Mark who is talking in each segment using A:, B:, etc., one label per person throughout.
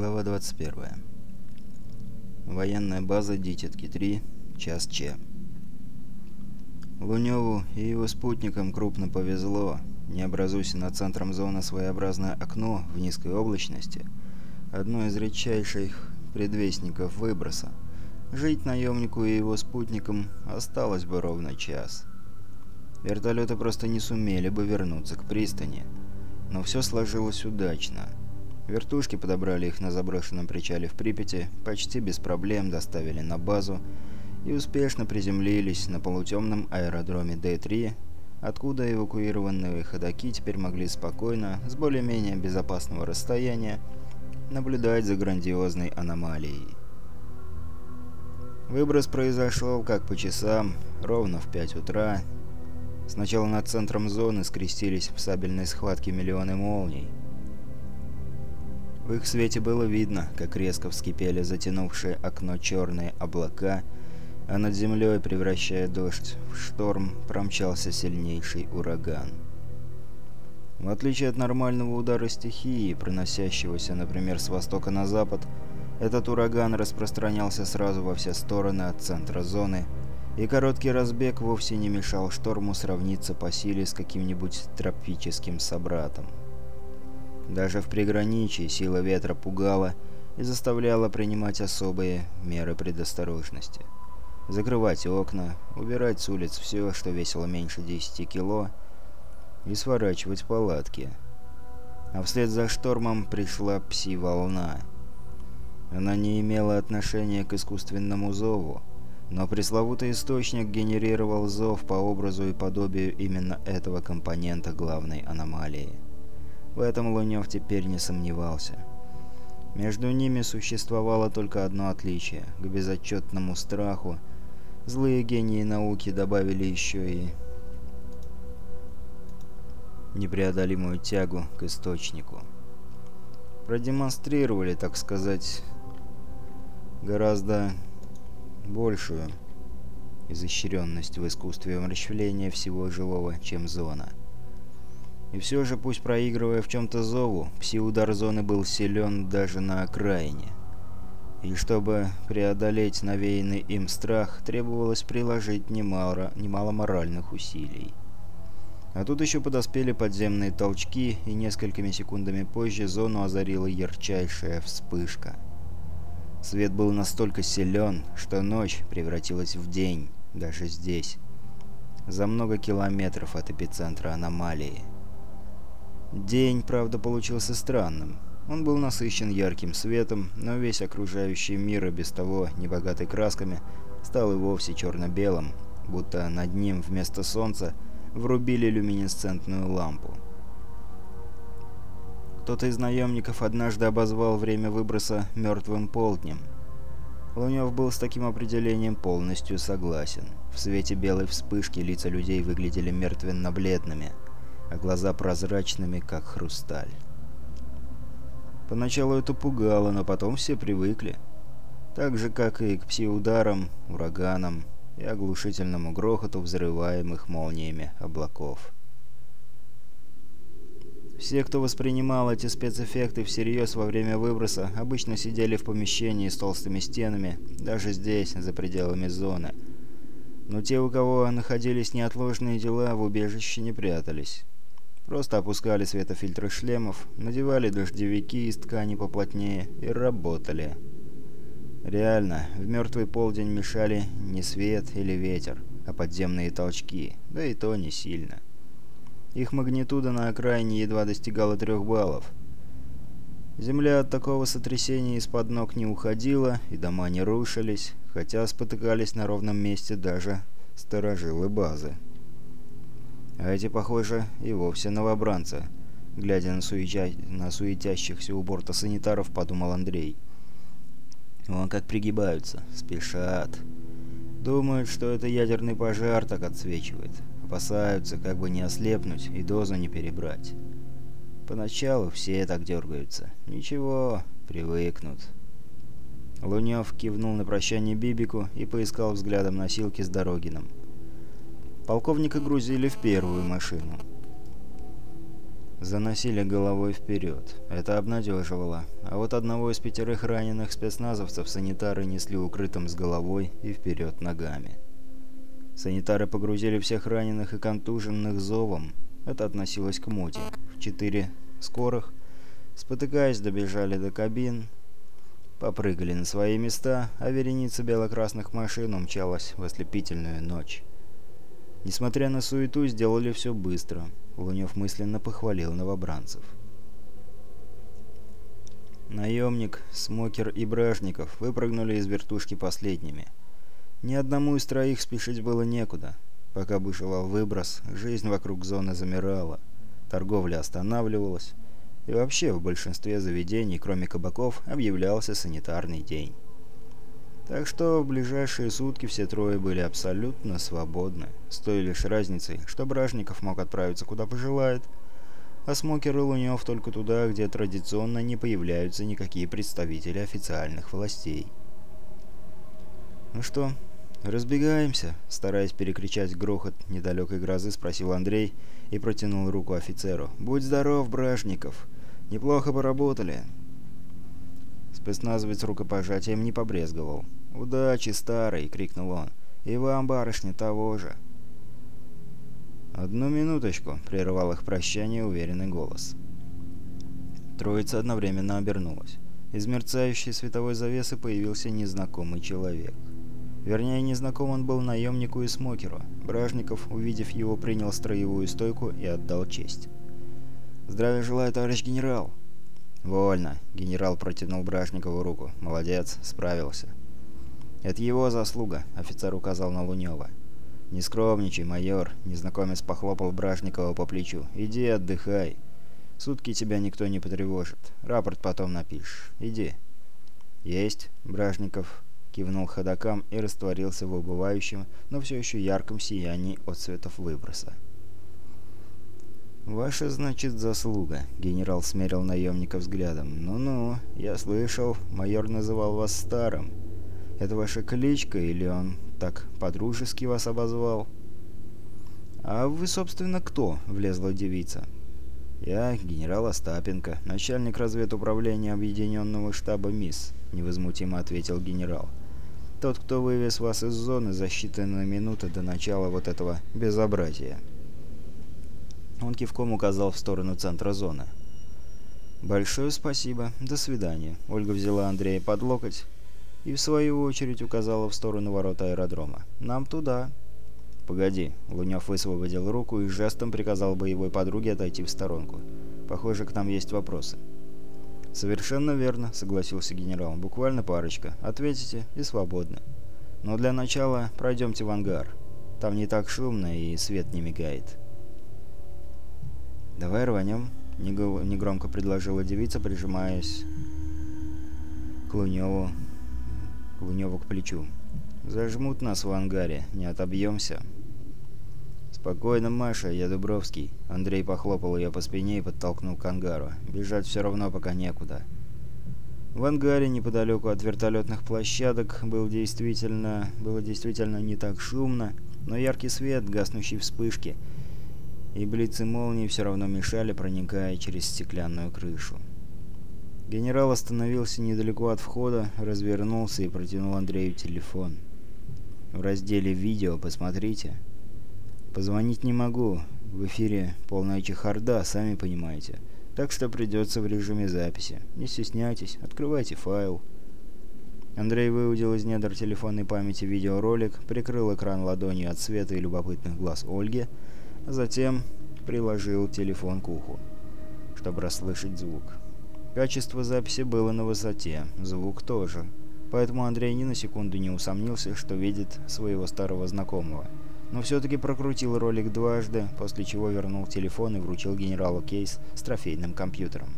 A: Глава 21. Военная база Дитятки-3, час Ч. Лунёву и его спутникам крупно повезло. Не образуйся над центром зоны своеобразное окно в низкой облачности, одно из редчайших предвестников выброса, жить наемнику и его спутникам осталось бы ровно час. Вертолеты просто не сумели бы вернуться к пристани, но все сложилось удачно – Вертушки подобрали их на заброшенном причале в Припяти, почти без проблем доставили на базу и успешно приземлились на полутемном аэродроме Д-3, откуда эвакуированные ходоки теперь могли спокойно, с более-менее безопасного расстояния, наблюдать за грандиозной аномалией. Выброс произошел как по часам, ровно в 5 утра. Сначала над центром зоны скрестились в сабельной схватке миллионы молний. В их свете было видно, как резко вскипели затянувшие окно черные облака, а над землей, превращая дождь в шторм, промчался сильнейший ураган. В отличие от нормального удара стихии, проносящегося, например, с востока на запад, этот ураган распространялся сразу во все стороны от центра зоны, и короткий разбег вовсе не мешал шторму сравниться по силе с каким-нибудь тропическим собратом. Даже в приграничье сила ветра пугала и заставляла принимать особые меры предосторожности. Закрывать окна, убирать с улиц все, что весило меньше 10 кило, и сворачивать палатки. А вслед за штормом пришла пси-волна. Она не имела отношения к искусственному зову, но пресловутый источник генерировал зов по образу и подобию именно этого компонента главной аномалии. В этом Лунёв теперь не сомневался. Между ними существовало только одно отличие. К безотчетному страху злые гении науки добавили еще и непреодолимую тягу к источнику. Продемонстрировали, так сказать, гораздо большую изощренность в искусстве умерщвления всего живого, чем зона. И все же, пусть проигрывая в чем-то зову, пси-удар зоны был силен даже на окраине. И чтобы преодолеть навеянный им страх, требовалось приложить немало, немало моральных усилий. А тут еще подоспели подземные толчки, и несколькими секундами позже зону озарила ярчайшая вспышка. Свет был настолько силен, что ночь превратилась в день, даже здесь, за много километров от эпицентра аномалии. День, правда, получился странным. Он был насыщен ярким светом, но весь окружающий мир, и без того небогатый красками, стал и вовсе черно-белым, будто над ним вместо солнца врубили люминесцентную лампу. Кто-то из наемников однажды обозвал время выброса «мертвым полднем». Лунев был с таким определением полностью согласен. В свете белой вспышки лица людей выглядели мертвенно-бледными – а глаза прозрачными, как хрусталь. Поначалу это пугало, но потом все привыкли. Так же, как и к пси-ударам, ураганам и оглушительному грохоту взрываемых молниями облаков. Все, кто воспринимал эти спецэффекты всерьез во время выброса, обычно сидели в помещении с толстыми стенами, даже здесь, за пределами зоны. Но те, у кого находились неотложные дела, в убежище не прятались. Просто опускали светофильтры шлемов, надевали дождевики из ткани поплотнее и работали. Реально, в мертвый полдень мешали не свет или ветер, а подземные толчки, да и то не сильно. Их магнитуда на окраине едва достигала трех баллов. Земля от такого сотрясения из-под ног не уходила, и дома не рушились, хотя спотыкались на ровном месте даже сторожилы базы. А эти, похоже, и вовсе новобранцы. Глядя на, суетя... на суетящихся у борта санитаров, подумал Андрей. Вон как пригибаются, спешат. Думают, что это ядерный пожар так отсвечивает. Опасаются, как бы не ослепнуть и дозу не перебрать. Поначалу все так дергаются. Ничего, привыкнут. Лунев кивнул на прощание Бибику и поискал взглядом носилки с Дорогином. Полковника грузили в первую машину. заносили головой вперед. Это обнадеживало. А вот одного из пятерых раненых спецназовцев санитары несли укрытым с головой и вперед ногами. Санитары погрузили всех раненых и контуженных зовом. Это относилось к моде. В четыре скорых, спотыкаясь, добежали до кабин, попрыгали на свои места, а вереница белокрасных машин умчалась в ослепительную ночь. Несмотря на суету, сделали все быстро. Лунев мысленно похвалил новобранцев. Наемник, Смокер и Бражников выпрыгнули из вертушки последними. Ни одному из троих спешить было некуда. Пока бушевал выброс, жизнь вокруг зоны замирала, торговля останавливалась, и вообще в большинстве заведений, кроме кабаков, объявлялся санитарный день. Так что в ближайшие сутки все трое были абсолютно свободны, с той лишь разницей, что Бражников мог отправиться куда пожелает, а Смокер и Лунев только туда, где традиционно не появляются никакие представители официальных властей. «Ну что, разбегаемся?» — стараясь перекричать грохот недалекой грозы, спросил Андрей и протянул руку офицеру. «Будь здоров, Бражников! Неплохо поработали!» Спецназовец рукопожатием не побрезговал. «Удачи, старый!» — крикнул он. «И вам, барышня, того же!» «Одну минуточку!» — прервал их прощание уверенный голос. Троица одновременно обернулась. Из мерцающей световой завесы появился незнакомый человек. Вернее, незнаком он был наемнику и смокеру. Бражников, увидев его, принял строевую стойку и отдал честь. «Здравия желаю, товарищ генерал!» «Вольно!» — генерал протянул Бражникову руку. «Молодец, справился». «Это его заслуга», — офицер указал на Лунёва. «Не скромничай, майор», — незнакомец похлопал Бражникова по плечу. «Иди отдыхай. Сутки тебя никто не потревожит. Рапорт потом напишешь. Иди». «Есть», — Бражников кивнул ходокам и растворился в убывающем, но все еще ярком сиянии от цветов выброса. «Ваша, значит, заслуга», — генерал смерил наемника взглядом. «Ну-ну, я слышал, майор называл вас старым. Это ваша кличка или он так подружески вас обозвал?» «А вы, собственно, кто?» — влезла девица. «Я генерал Остапенко, начальник разведуправления Объединенного штаба МИС», — невозмутимо ответил генерал. «Тот, кто вывез вас из зоны за считанные минуты до начала вот этого безобразия». Он кивком указал в сторону центра зоны. «Большое спасибо. До свидания». Ольга взяла Андрея под локоть и в свою очередь указала в сторону ворот аэродрома. «Нам туда». «Погоди», — Лунёв высвободил руку и жестом приказал боевой подруге отойти в сторонку. «Похоже, к нам есть вопросы». «Совершенно верно», — согласился генерал. «Буквально парочка. Ответите и свободны. Но для начала пройдемте в ангар. Там не так шумно и свет не мигает». «Давай рванем», — негромко предложила девица, прижимаясь к Лунёву Лунёву к плечу. «Зажмут нас в ангаре, не отобьемся». «Спокойно, Маша, я Дубровский». Андрей похлопал ее по спине и подтолкнул к ангару. «Бежать все равно пока некуда». В ангаре, неподалеку от вертолетных площадок, был действительно, было действительно не так шумно, но яркий свет, гаснущий вспышки, и блицы молнии все равно мешали, проникая через стеклянную крышу. Генерал остановился недалеко от входа, развернулся и протянул Андрею телефон. В разделе «Видео» посмотрите. Позвонить не могу. В эфире полная чехарда, сами понимаете. Так что придется в режиме записи. Не стесняйтесь, открывайте файл. Андрей выудил из недр телефонной памяти видеоролик, прикрыл экран ладонью от света и любопытных глаз Ольги, затем приложил телефон к уху, чтобы расслышать звук. Качество записи было на высоте, звук тоже. Поэтому Андрей ни на секунду не усомнился, что видит своего старого знакомого. Но все-таки прокрутил ролик дважды, после чего вернул телефон и вручил генералу кейс с трофейным компьютером.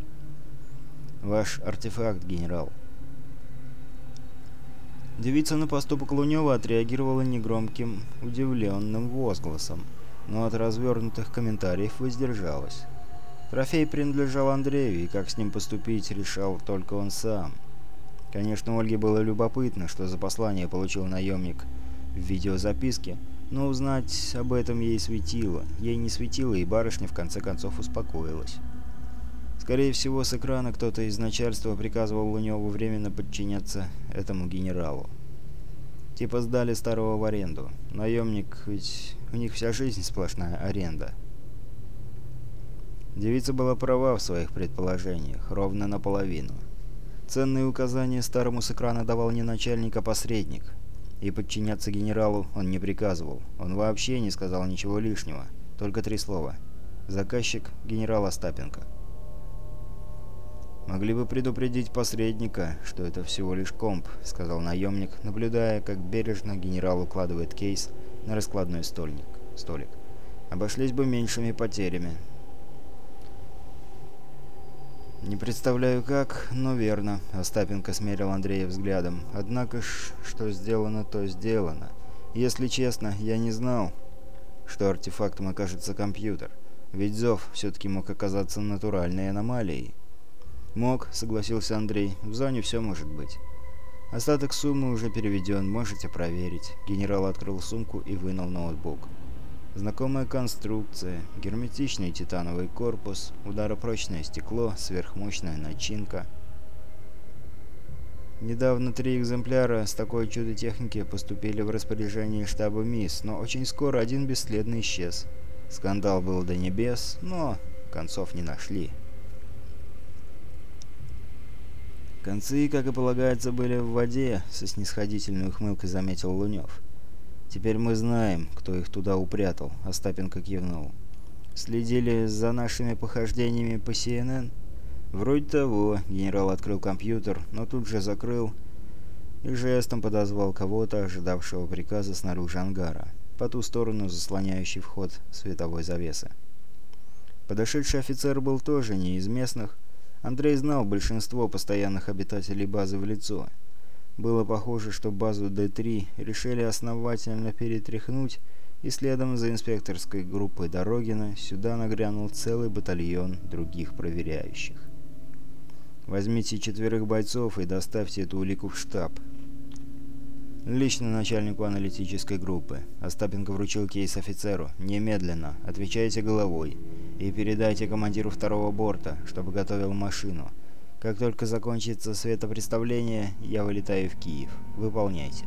A: «Ваш артефакт, генерал». Девица на поступок Лунева отреагировала негромким, удивленным возгласом, но от развернутых комментариев воздержалась. Трофей принадлежал Андрею, и как с ним поступить, решал только он сам. Конечно, Ольге было любопытно, что за послание получил наемник в видеозаписке, но узнать об этом ей светило. Ей не светило, и барышня в конце концов успокоилась. Скорее всего, с экрана кто-то из начальства приказывал Луневу временно подчиняться этому генералу. Типа сдали старого в аренду. Наемник, ведь у них вся жизнь сплошная аренда. Девица была права в своих предположениях, ровно наполовину. Ценные указания старому с экрана давал не начальник, а посредник. И подчиняться генералу он не приказывал. Он вообще не сказал ничего лишнего. Только три слова. Заказчик – генерал Остапенко. «Могли бы предупредить посредника, что это всего лишь комп», — сказал наемник, наблюдая, как бережно генерал укладывает кейс на раскладной стольник, столик. «Обошлись бы меньшими потерями». «Не представляю как, но верно», — Остапенко смерил Андрея взглядом. «Однако ж, что сделано, то сделано. Если честно, я не знал, что артефактом окажется компьютер. Ведь зов все-таки мог оказаться натуральной аномалией». «Мог», — согласился Андрей. «В зоне все может быть». «Остаток суммы уже переведен, можете проверить». Генерал открыл сумку и вынул ноутбук. Знакомая конструкция, герметичный титановый корпус, ударопрочное стекло, сверхмощная начинка. Недавно три экземпляра с такой чудо-техники поступили в распоряжение штаба МИС, но очень скоро один бесследно исчез. Скандал был до небес, но концов не нашли. Концы, как и полагается, были в воде, со снисходительной ухмылкой заметил Лунев. «Теперь мы знаем, кто их туда упрятал», — Остапенко кивнул. «Следили за нашими похождениями по CNN?» «Вроде того», — генерал открыл компьютер, но тут же закрыл и жестом подозвал кого-то, ожидавшего приказа снаружи ангара, по ту сторону заслоняющий вход световой завесы. Подошедший офицер был тоже не из местных. Андрей знал большинство постоянных обитателей базы в лицо — было похоже, что базу Д-3 решили основательно перетряхнуть, и следом за инспекторской группой Дорогина сюда нагрянул целый батальон других проверяющих. «Возьмите четверых бойцов и доставьте эту улику в штаб», Лично начальнику аналитической группы. Остапенко вручил кейс офицеру. «Немедленно. Отвечайте головой. И передайте командиру второго борта, чтобы готовил машину. Как только закончится светопредставление, я вылетаю в Киев. Выполняйте.